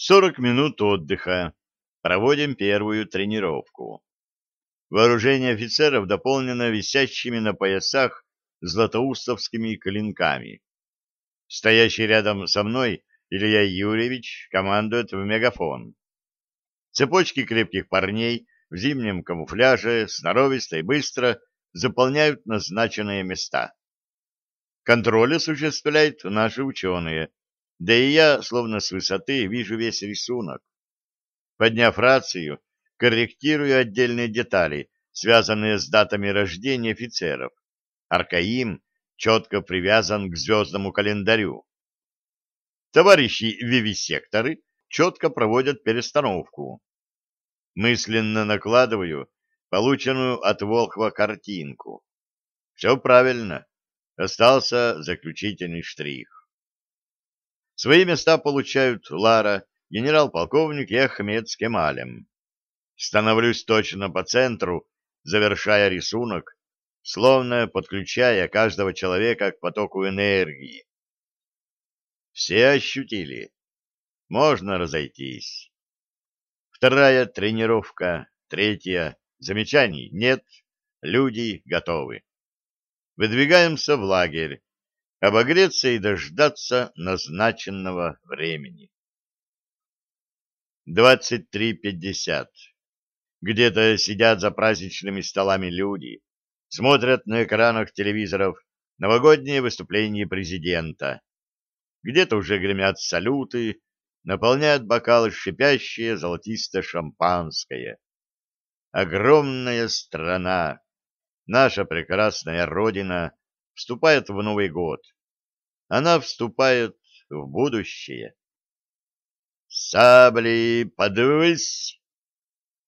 Сорок минут отдыха. Проводим первую тренировку. Вооружение офицеров дополнено висящими на поясах златоустовскими клинками. Стоящий рядом со мной Илья Юрьевич командует в мегафон. Цепочки крепких парней в зимнем камуфляже сноровисто и быстро заполняют назначенные места. Контроль осуществляют наши ученые, да и я, словно с высоты, вижу весь рисунок. Подняв рацию, корректирую отдельные детали, связанные с датами рождения офицеров. Аркаим четко привязан к звездному календарю. Товарищи вивисекторы четко проводят перестановку. Мысленно накладываю полученную от Волхва картинку. Все правильно. Остался заключительный штрих. Свои места получают Лара, генерал-полковник и Ахмед с Кемалем. Становлюсь точно по центру, завершая рисунок, словно подключая каждого человека к потоку энергии. Все ощутили. Можно разойтись. Вторая тренировка, третья. Замечаний нет. Люди готовы. Выдвигаемся в лагерь обогреться и дождаться назначенного времени. 23.50. Где-то сидят за праздничными столами люди, смотрят на экранах телевизоров новогоднее выступление президента. Где-то уже гремят салюты, наполняют бокалы шипящее золотисто-шампанское. Огромная страна, наша прекрасная Родина — вступает в Новый год. Она вступает в будущее. «Сабли, подвысь!»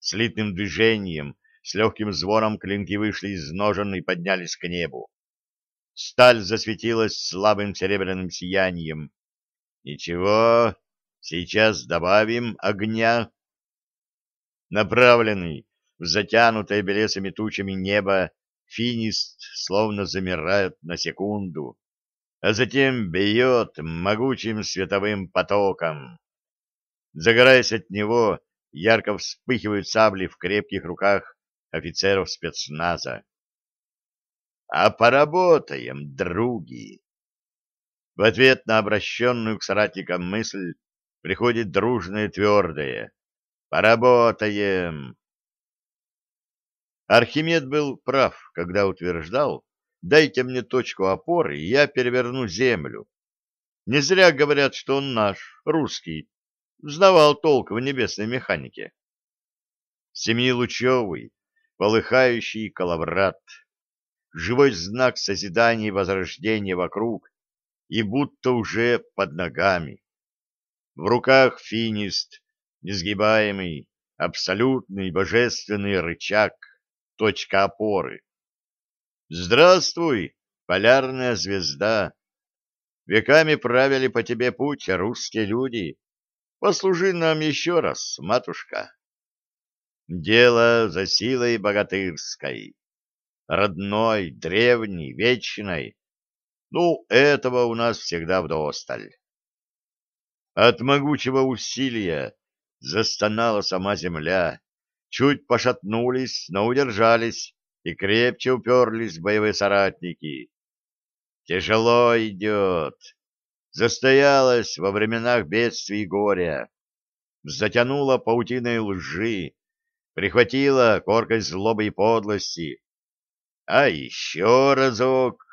Слитным движением, с легким звоном клинки вышли из ножен и поднялись к небу. Сталь засветилась слабым серебряным сиянием. «Ничего, сейчас добавим огня». Направленный в затянутое белесыми тучами небо, финист словно замирает на секунду, а затем бьет могучим световым потоком. Загораясь от него, ярко вспыхивают сабли в крепких руках офицеров спецназа. «А поработаем, други!» В ответ на обращенную к соратникам мысль приходит дружное твердое «Поработаем!» Архимед был прав, когда утверждал, дайте мне точку опоры, и я переверну землю. Не зря говорят, что он наш, русский, знавал толк в небесной механике. Семилучевый, полыхающий коловрат, живой знак созидания и возрождения вокруг и будто уже под ногами. В руках финист, несгибаемый, абсолютный божественный рычаг — точка опоры. Здравствуй, полярная звезда! Веками правили по тебе путь русские люди. Послужи нам еще раз, матушка. Дело за силой богатырской, родной, древней, вечной. Ну, этого у нас всегда вдосталь. От могучего усилия застонала сама земля, чуть пошатнулись, но удержались и крепче уперлись боевые соратники. Тяжело идет. Застоялась во временах бедствий и горя. Затянула паутиной лжи, прихватила коркой злобы и подлости. А еще разок.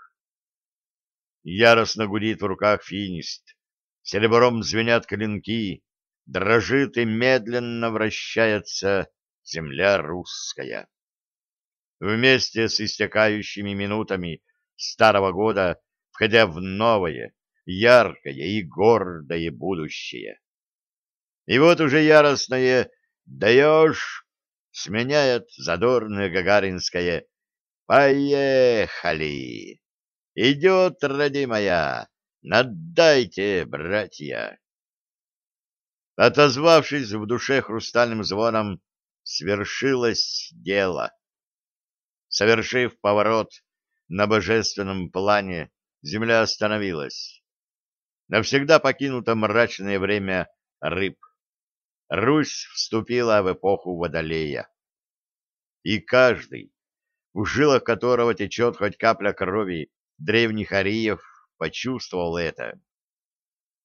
Яростно гудит в руках финист. Серебром звенят клинки, дрожит и медленно вращается земля русская. Вместе с истекающими минутами старого года, входя в новое, яркое и гордое будущее. И вот уже яростное «даешь» сменяет задорное гагаринское «поехали». Идет, родимая, наддайте, братья. Отозвавшись в душе хрустальным звоном, свершилось дело. Совершив поворот на божественном плане, земля остановилась. Навсегда покинуто мрачное время рыб, Русь вступила в эпоху Водолея. И каждый, в жилах которого течет хоть капля крови древних ариев, почувствовал это.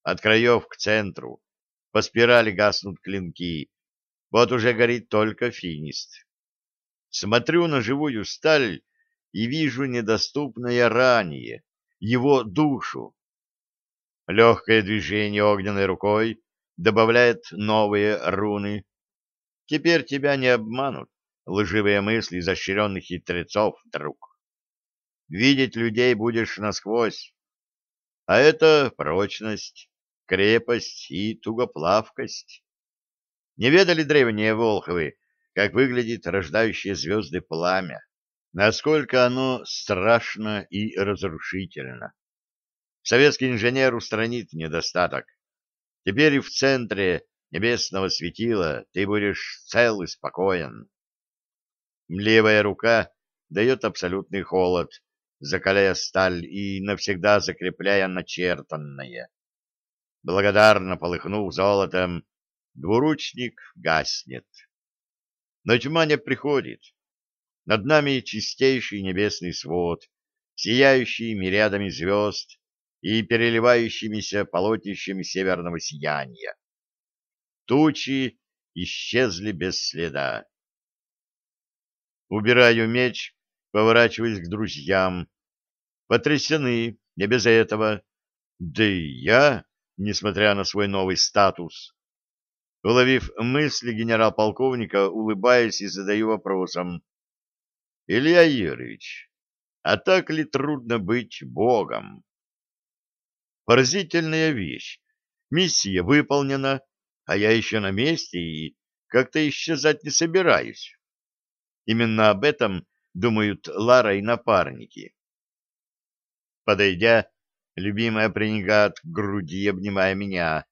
От краев к центру по спирали гаснут клинки. Вот уже горит только финист. Смотрю на живую сталь и вижу недоступное ранее, его душу. Легкое движение огненной рукой добавляет новые руны. Теперь тебя не обманут лживые мысли изощренных хитрецов, друг. Видеть людей будешь насквозь. А это прочность, крепость и тугоплавкость. Не ведали древние Волховы, как выглядит рождающее звезды пламя, насколько оно страшно и разрушительно. Советский инженер устранит недостаток. Теперь и в центре небесного светила ты будешь цел и спокоен. Левая рука дает абсолютный холод, закаляя сталь и навсегда закрепляя начертанное. Благодарно полыхнув золотом, двуручник гаснет. Но тьма не приходит. Над нами чистейший небесный свод, сияющий мириадами звезд и переливающимися полотнищами северного сияния. Тучи исчезли без следа. Убираю меч, поворачиваясь к друзьям. Потрясены, не без этого. Да и я, несмотря на свой новый статус. Уловив мысли генерал-полковника, улыбаясь и задаю вопросом. Илья Юрьевич, а так ли трудно быть богом? Поразительная вещь. Миссия выполнена, а я еще на месте и как-то исчезать не собираюсь. Именно об этом думают Лара и напарники. Подойдя, любимая приникает к груди, обнимая меня.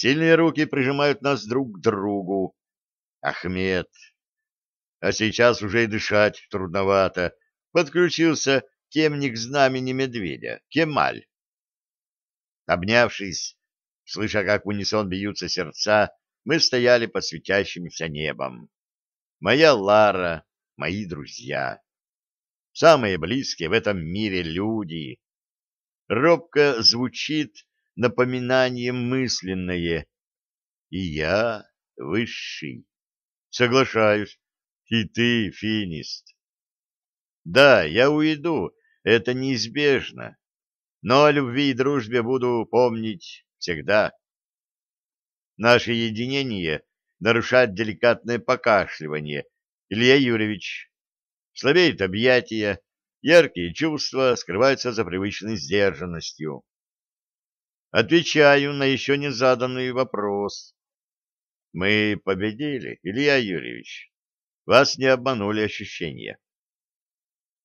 Сильные руки прижимают нас друг к другу. Ахмед. А сейчас уже и дышать трудновато. Подключился темник знамени медведя, Кемаль. Обнявшись, слыша, как в унисон бьются сердца, мы стояли под светящимся небом. Моя Лара, мои друзья. Самые близкие в этом мире люди. Робко звучит напоминанием мысленное. И я высший. Соглашаюсь. И ты, финист. Да, я уйду, это неизбежно. Но о любви и дружбе буду помнить всегда. Наше единение нарушает деликатное покашливание. Илья Юрьевич. Слабеет объятия, яркие чувства скрываются за привычной сдержанностью. Отвечаю на еще не заданный вопрос. Мы победили, Илья Юрьевич. Вас не обманули ощущения.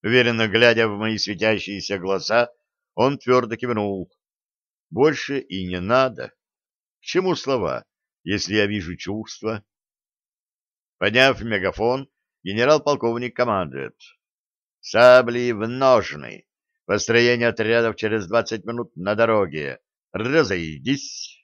Уверенно глядя в мои светящиеся глаза, он твердо кивнул. Больше и не надо. К чему слова? если я вижу чувства. Подняв мегафон, генерал-полковник командует. Сабли в ножны. Построение отрядов через двадцать минут на дороге. Разойдись.